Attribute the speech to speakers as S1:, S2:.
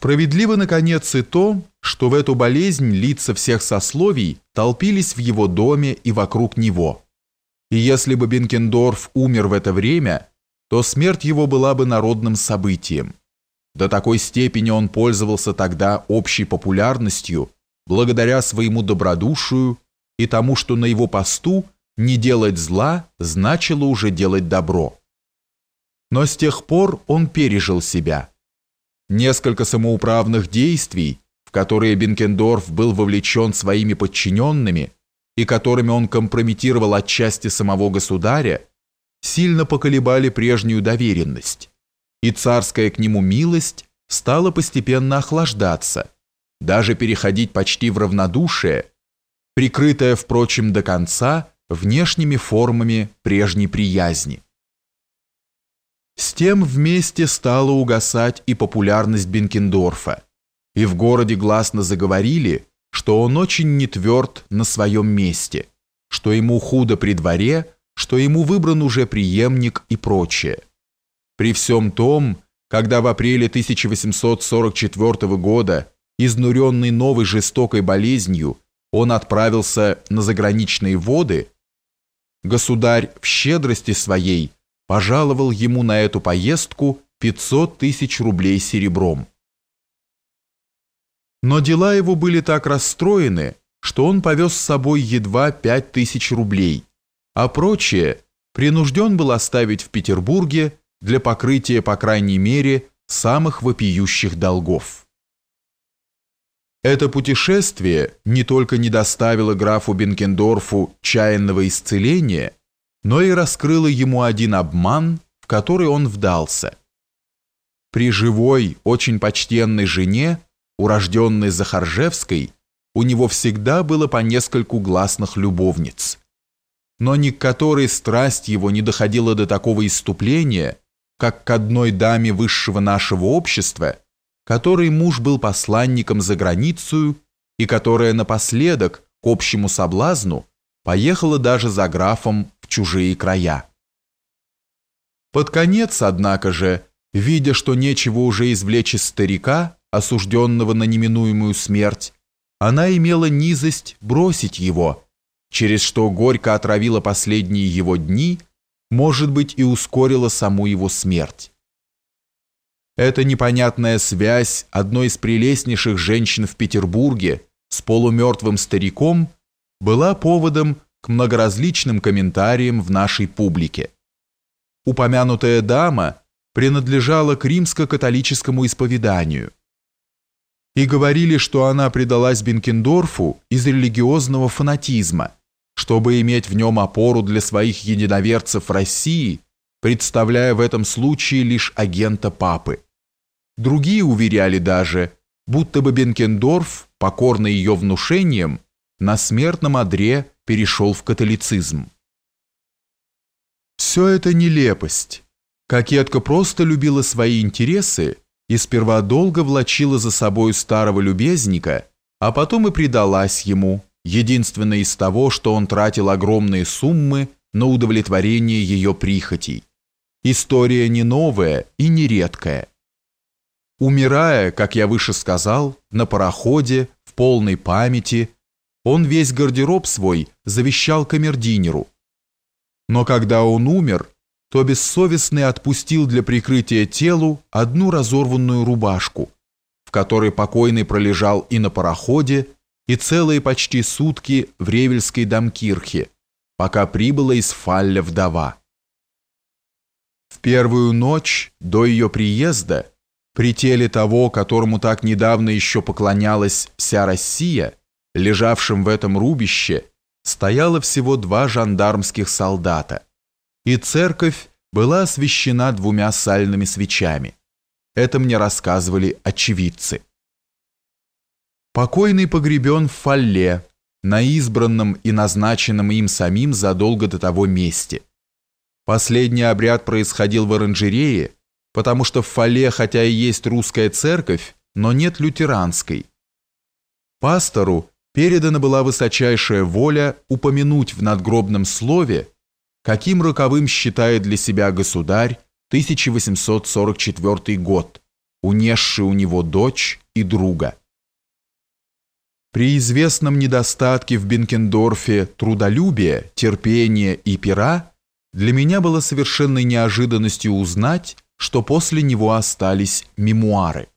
S1: Справедливо, наконец, и то, что в эту болезнь лица всех сословий толпились в его доме и вокруг него. И если бы Бенкендорф умер в это время, то смерть его была бы народным событием. До такой степени он пользовался тогда общей популярностью, благодаря своему добродушию и тому, что на его посту не делать зла значило уже делать добро. Но с тех пор он пережил себя – Несколько самоуправных действий, в которые Бенкендорф был вовлечен своими подчиненными и которыми он компрометировал отчасти самого государя, сильно поколебали прежнюю доверенность, и царская к нему милость стала постепенно охлаждаться, даже переходить почти в равнодушие, прикрытое, впрочем, до конца внешними формами прежней приязни. С тем вместе стала угасать и популярность Бенкендорфа, и в городе гласно заговорили, что он очень не тверд на своем месте, что ему худо при дворе, что ему выбран уже преемник и прочее. При всем том, когда в апреле 1844 года, изнуренный новой жестокой болезнью, он отправился на заграничные воды, государь в щедрости своей – пожаловал ему на эту поездку 500 тысяч рублей серебром. Но дела его были так расстроены, что он повез с собой едва 5 тысяч рублей, а прочее принужден был оставить в Петербурге для покрытия, по крайней мере, самых вопиющих долгов. Это путешествие не только не доставило графу Бенкендорфу чаянного исцеления, но и раскрыла ему один обман, в который он вдался. При живой, очень почтенной жене, урожденной Захаржевской, у него всегда было по нескольку гласных любовниц. Но ни к которой страсть его не доходила до такого иступления, как к одной даме высшего нашего общества, которой муж был посланником за границу и которая напоследок, к общему соблазну, поехала даже за графом чужие края. Под конец, однако же, видя, что нечего уже извлечь из старика, осужденного на неминуемую смерть, она имела низость бросить его, через что горько отравила последние его дни, может быть, и ускорила саму его смерть. Эта непонятная связь одной из прелестнейших женщин в Петербурге с полумертвым стариком была поводом к многоразличным комментариям в нашей публике. Упомянутая дама принадлежала к римско-католическому исповеданию. И говорили, что она предалась Бенкендорфу из религиозного фанатизма, чтобы иметь в нем опору для своих единоверцев России, представляя в этом случае лишь агента папы. Другие уверяли даже, будто бы Бенкендорф, покорный ее внушением, на смертном одре перешел в католицизм. Все это нелепость. Кокетка просто любила свои интересы и сперва долго влачила за собой старого любезника, а потом и предалась ему, единственное из того, что он тратил огромные суммы на удовлетворение ее прихотей. История не новая и не редкая. Умирая, как я выше сказал, на пароходе, в полной памяти, он весь гардероб свой завещал камердинеру. Но когда он умер, то бессовестный отпустил для прикрытия телу одну разорванную рубашку, в которой покойный пролежал и на пароходе, и целые почти сутки в Ревельской домкирхе, пока прибыла из Фалля вдова. В первую ночь до ее приезда при теле того, которому так недавно еще поклонялась вся Россия, лежавшем в этом рубище, стояло всего два жандармских солдата, и церковь была освещена двумя сальными свечами. Это мне рассказывали очевидцы. Покойный погребен в фалле, на избранном и назначенном им самим задолго до того месте. Последний обряд происходил в оранжерее, потому что в фалле, хотя и есть русская церковь, но нет лютеранской. Пастору передана была высочайшая воля упомянуть в надгробном слове, каким роковым считает для себя государь 1844 год, унесший у него дочь и друга. При известном недостатке в Бенкендорфе трудолюбия, терпения и пера для меня было совершенной неожиданностью узнать, что после него остались мемуары.